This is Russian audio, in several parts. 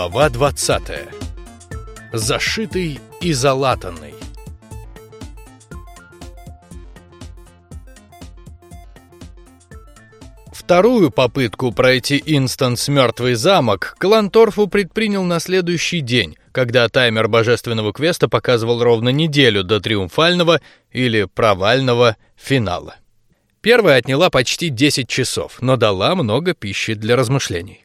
Глава 20. Зашитый и залатанный. Вторую попытку пройти инстанс Мертвый замок клан Торфу предпринял на следующий день, когда таймер божественного квеста показывал ровно неделю до триумфального или провального финала. Первая отняла почти 10 часов, но дала много пищи для размышлений.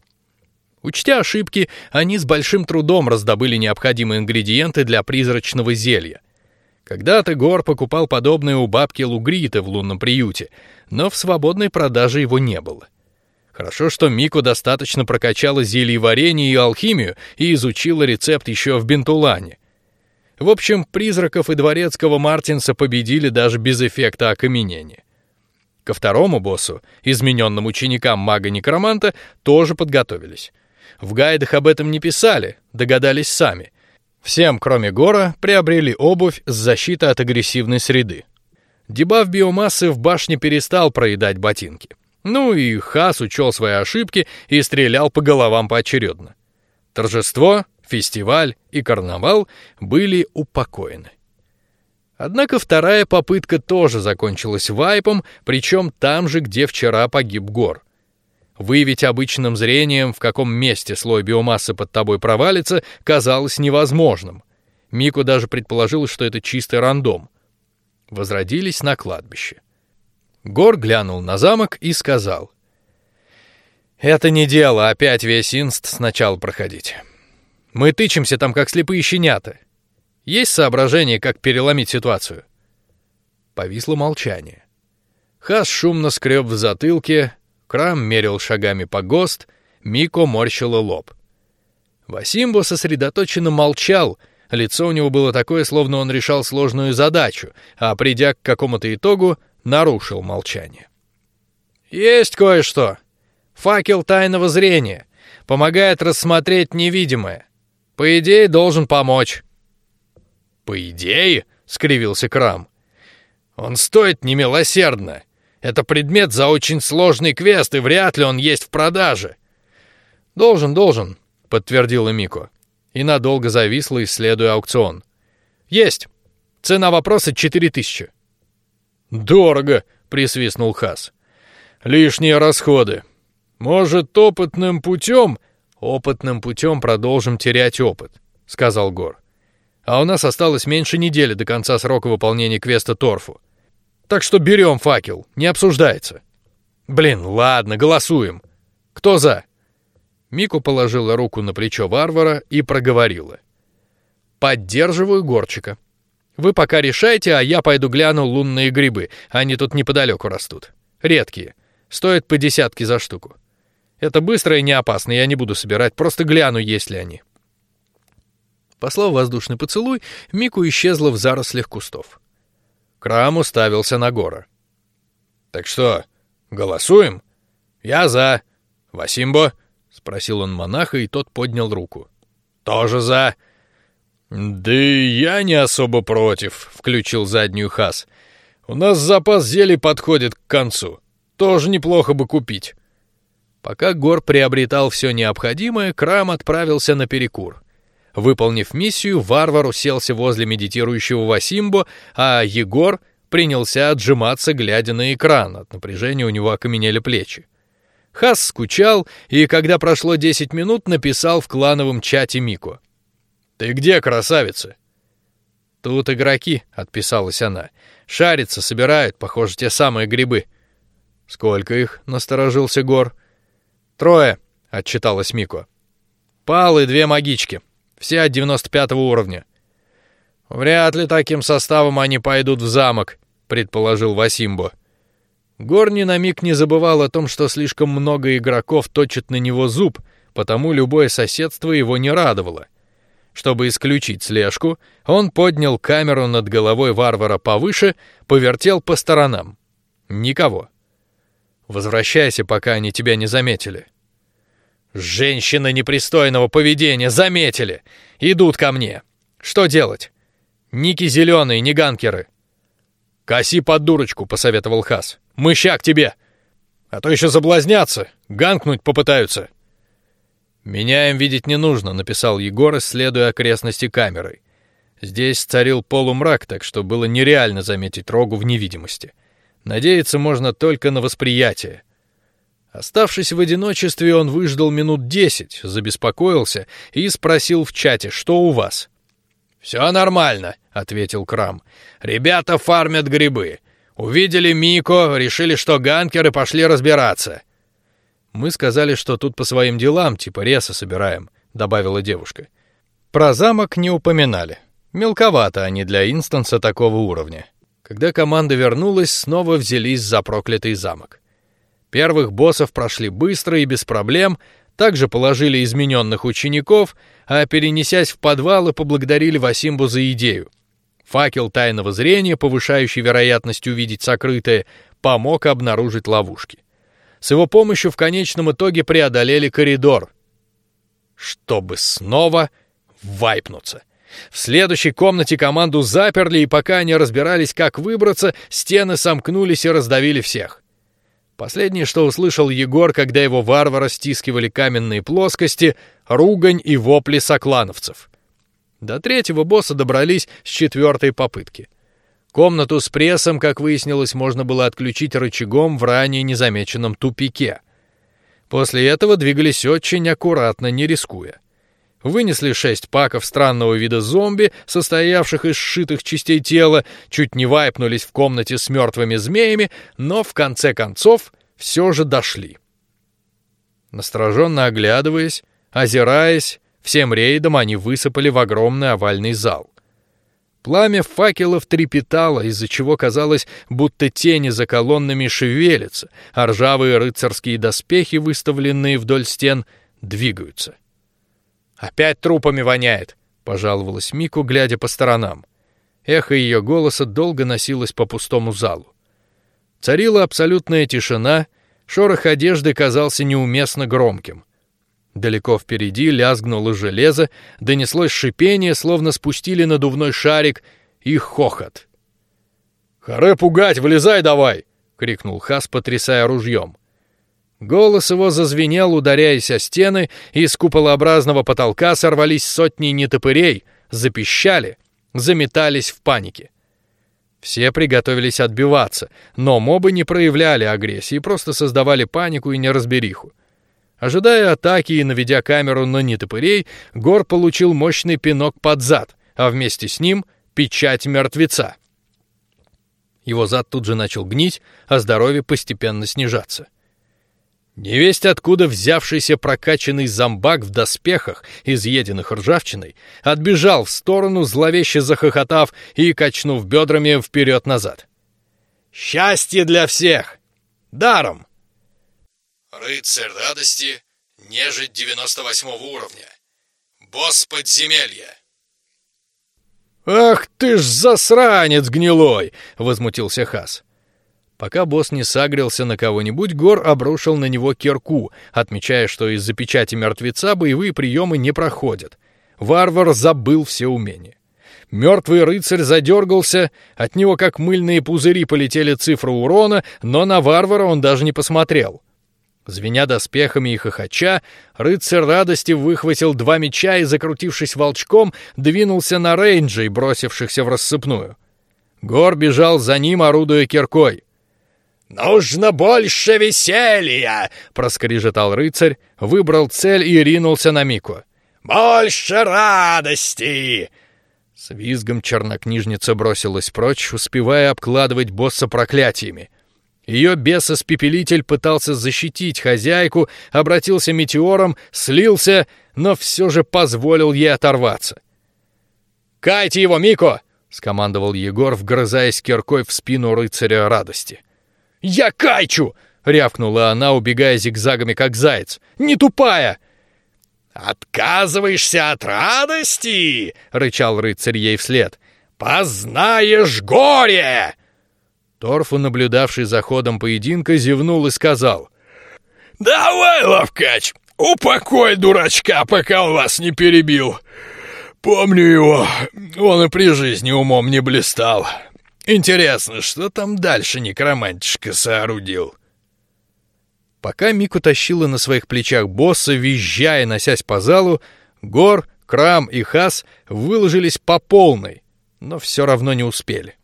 Учтя ошибки, они с большим трудом раздобыли необходимые ингредиенты для призрачного зелья. Когда-то Гор покупал подобное у бабки Лугриты в лунном приюте, но в свободной продаже его не было. Хорошо, что Мико достаточно прокачала зелье варенье и алхимию и изучила рецепт еще в Бентулане. В общем, призраков и дворецкого Мартинса победили даже без эффекта окаменения. Ко второму боссу, измененным ученикам мага-некроманта, тоже подготовились. В гайдах об этом не писали, догадались сами. Всем, кроме Гора, приобрели обувь с защитой от агрессивной среды. Дебаф биомассы в башне перестал проедать ботинки. Ну и Хас учел свои ошибки и стрелял по головам поочередно. Торжество, фестиваль и карнавал были упокоены. Однако вторая попытка тоже закончилась вайпом, причем там же, где вчера погиб Гор. Выявить обычным зрением, в каком месте слой биомассы под тобой провалится, казалось невозможным. Мику даже предположил, что это чистый рандом. Возродились на кладбище. Гор глянул на замок и сказал: "Это не дело, опять весь инст сначала проходить. Мы тычемся там как слепые щенята. Есть соображение, как переломить ситуацию?" Повисло молчание. Хас шумно скреб в затылке, Крам мерил шагами по гост, Мико морщила лоб. Васимбо сосредоточенно молчал, лицо у него было такое, словно он решал сложную задачу, а придя к какому-то итогу, нарушил молчание. Есть кое-что. Факел тайного зрения помогает рассмотреть невидимое. По идее должен помочь. По идее, скривился Крам. Он стоит немилосердно. Это предмет за очень сложный квест, и вряд ли он есть в продаже. Должен, должен, подтвердила Мико. И надолго зависла, исследуя аукцион. Есть. Цена вопроса четыре тысячи. Дорого, присвистнул Хас. Лишние расходы. Может, опытным путем? Опытным путем продолжим терять опыт, сказал Гор. А у нас осталось меньше недели до конца срока выполнения квеста Торфу. Так что берем факел, не обсуждается. Блин, ладно, голосуем. Кто за? Мику положила руку на плечо варвара и проговорила: "Поддерживаю Горчика. Вы пока решайте, а я пойду гляну лунные грибы. Они тут неподалеку растут. Редкие, стоят по десятке за штуку. Это быстро и не опасно, я не буду собирать, просто гляну, есть ли они". Послав воздушный поцелуй, Мику исчезла в зарослях кустов. Крам уставился на Гора. Так что, голосуем? Я за. Васимбо? спросил он монаха, и тот поднял руку. Тоже за. Да я не особо против, включил заднюю Хас. У нас запас зелий подходит к концу. Тоже неплохо бы купить. Пока Гор приобретал все необходимое, Крам отправился на перекур. Выполнив миссию, варвар уселся возле медитирующего Васимбо, а Егор принялся отжиматься, глядя на экран. От напряжения у него окаменели плечи. Хас скучал и, когда прошло десять минут, написал в клановом чате Мико: "Ты где, красавица?" "Тут игроки", отписалась она. "Шарятся, собирают, похоже, те самые грибы". "Сколько их?" насторожился Гор. "Трое", отчиталась Мико. "Палы две магички. Все от девяносто пятого уровня. Вряд ли таким составом они пойдут в замок, предположил Васимбо. Горни на миг не забывал о том, что слишком много игроков точат на него зуб, потому любое соседство его не радовало. Чтобы исключить слежку, он поднял камеру над головой варвара повыше, повертел по сторонам. Никого. Возвращайся, пока они тебя не заметили. Женщины непристойного поведения заметили, идут ко мне. Что делать? Ники зеленые, не ганкеры. Коси под дурочку, посоветовал Хас. Мыща к тебе, а то еще заблазнятся, ганкнуть попытаются. Меня им видеть не нужно, написал Егор, исследуя окрестности камерой. Здесь царил полумрак, так что было нереально заметить рогу в невидимости. Надеяться можно только на восприятие. Оставшись в одиночестве, он выждал минут десять, забеспокоился и спросил в чате, что у вас. Все нормально, ответил Крам. Ребята фармят грибы. Увидели Мико, решили, что ганкеры, пошли разбираться. Мы сказали, что тут по своим делам, типа реса собираем, добавила девушка. Про замок не упоминали. Мелковато они для инстанса такого уровня. Когда команда вернулась, снова взялись за проклятый замок. Первых боссов прошли быстро и без проблем, также положили измененных учеников, а перенесясь в подвалы, поблагодарили Васимбу за идею. Факел тайного зрения, повышающий вероятность увидеть сокрытое, помог обнаружить ловушки. С его помощью в конечном итоге преодолели коридор, чтобы снова вайпнуться. В следующей комнате команду заперли, и пока они разбирались, как выбраться, стены сомкнулись и раздавили всех. Последнее, что услышал Егор, когда его варвара стискивали каменные плоскости, ругань и вопли соклановцев. До третьего босса добрались с четвертой попытки. Комнату с прессом, как выяснилось, можно было отключить рычагом в ранее незамеченном тупике. После этого двигались очень аккуратно, не рискуя вынесли шесть паков странного вида зомби, состоявших из сшитых частей тела, чуть не вайпнулись в комнате с мертвыми змеями, но в конце концов все же дошли. Настороженно оглядываясь, озираясь, всем рейдом они высыпали в огромный овальный зал. Пламя факелов трепетало, из-за чего казалось, будто тени за колоннами шевелятся, а ржавые рыцарские доспехи, выставленные вдоль стен, двигаются. Опять трупами воняет, пожаловалась Мику, глядя по сторонам. Эхо ее голоса долго носилось по пустому залу. Царила абсолютная тишина, шорох одежды казался неуместно громким. Далеко впереди лязгнуло железо, донеслось шипение, словно спустили надувной шарик, и хохот. Харе пугать, вылезай давай! крикнул Хас, потрясая ружьем. Голос его зазвенел, ударяясь о стены, и из куполообразного потолка сорвались сотни нетопырей, запищали, заметались в панике. Все приготовились отбиваться, но мобы не проявляли агрессии, просто создавали панику и неразбериху. Ожидая атаки и наведя камеру на нетопырей, Гор получил мощный пинок под зад, а вместе с ним печать мертвеца. Его зад тут же начал гнить, а здоровье постепенно снижаться. Невесть откуда взявшийся прокачанный зомбак в доспехах, изъеденных ржавчиной, отбежал в сторону, зловеще захохотав и качнув бедрами вперед-назад. Счастье для всех! Даром! Рыцарь радости, нежить девяносто восьмого уровня. Босс подземелья. Ах ты ж засранец гнилой! возмутился Хас. Пока босс не сагрился на кого-нибудь, Гор обрушил на него кирку, отмечая, что из-за печати мертвеца боевые приемы не проходят. Варвар забыл все умения. Мертвый рыцарь задергался, от него как мыльные пузыри полетели цифры урона, но на варвара он даже не посмотрел. Звеня доспехами и хохоча, рыцарь радости выхватил два меча и, закрутившись волчком, двинулся на рейнджей, бросившихся в рассыпную. Гор бежал за ним, орудуя киркой. «Нужно больше веселья!» — проскрежетал рыцарь, выбрал цель и ринулся на Мику. «Больше радости!» С визгом чернокнижница бросилась прочь, успевая обкладывать босса проклятиями. Ее бесоспепелитель пытался защитить хозяйку, обратился метеором, слился, но все же позволил ей оторваться. «Кайте его, Мико!» — скомандовал Егор, вгрызаясь киркой в спину рыцаря радости. «Я кайчу!» — рявкнула она, убегая зигзагами, как заяц. «Не тупая!» «Отказываешься от радости?» — рычал рыцарь ей вслед. «Познаешь горе!» Торфу, наблюдавший за ходом поединка, зевнул и сказал. «Давай, Лавкач, упокой дурачка, пока он вас не перебил. Помню его, он и при жизни умом не блистал. Интересно, что там дальше некромантишка соорудил? Пока Мику тащила на своих плечах босса, визжая, носясь по залу, Гор, Крам и Хас выложились по полной, но все равно не успели.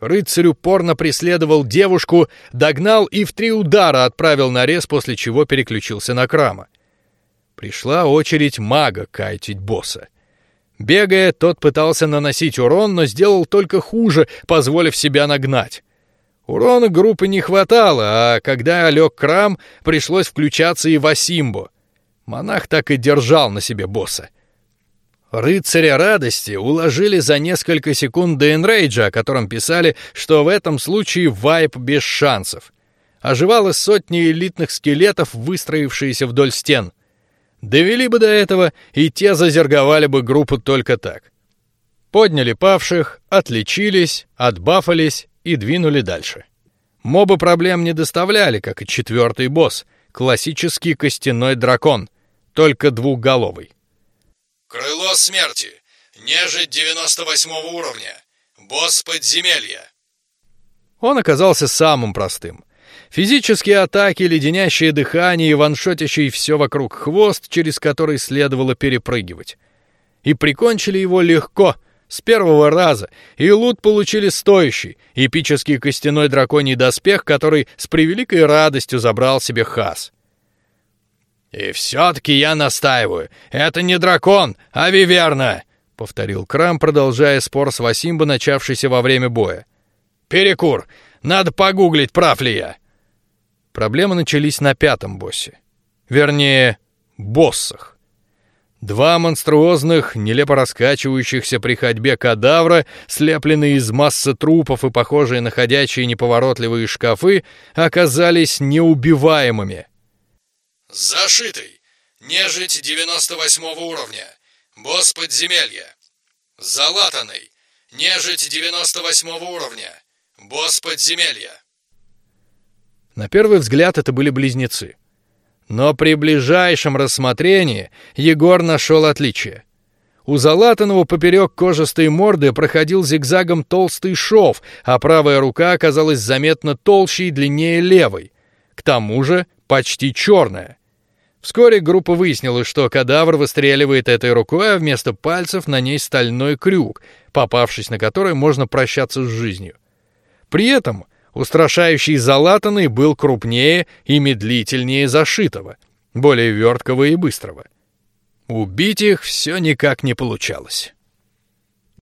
Рыцарь упорно преследовал девушку, догнал и в три удара отправил нарез, после чего переключился на Крама. Пришла очередь мага кайтить босса. Бегая, тот пытался наносить урон, но сделал только хуже, позволив себя нагнать. Урона группы не хватало, а когда лег Крам, пришлось включаться и Васимбо. Монах так и держал на себе босса. Рыцаря радости уложили за несколько секунд до энрейджа, о котором писали, что в этом случае вайп без шансов. Оживало сотни элитных скелетов, выстроившиеся вдоль стен. Довели бы до этого, и те зазерговали бы группу только так. Подняли павших, отличились, отбафались и двинули дальше. Мобы проблем не доставляли, как и четвертый босс, классический костяной дракон, только двухголовый. Крыло смерти. Нежить 98 уровня. Босс подземелья. Он оказался самым простым. Физические атаки, леденящее дыхание и ваншотящий все вокруг хвост, через который следовало перепрыгивать. И прикончили его легко, с первого раза, и лут получили стоящий, эпический костяной драконий доспех, который с превеликой радостью забрал себе Хас. И все-таки я настаиваю, это не дракон, а виверна, повторил Крам, продолжая спор с Васимбо, начавшийся во время боя. Перекур, надо погуглить, прав ли я. Проблемы начались на пятом боссе, вернее, боссах. Два монструозных, нелепо раскачивающихся при ходьбе кадавра, слепленные из массы трупов и похожие на ходячие неповоротливые шкафы, оказались неубиваемыми. Зашитый. Нежить 98 уровня. Босс подземелья. Залатанный. Нежить 98 уровня. Босс подземелья. На первый взгляд это были близнецы. Но при ближайшем рассмотрении Егор нашел отличие. У залатанного поперек кожистой морды проходил зигзагом толстый шов, а правая рука оказалась заметно толще и длиннее левой. К тому же почти черная. Вскоре группа выяснила, что кадавр выстреливает этой рукой, а вместо пальцев на ней стальной крюк, попавшись на который можно прощаться с жизнью. При этом устрашающий залатанный был крупнее и медлительнее зашитого, более верткого и быстрого. Убить их все никак не получалось.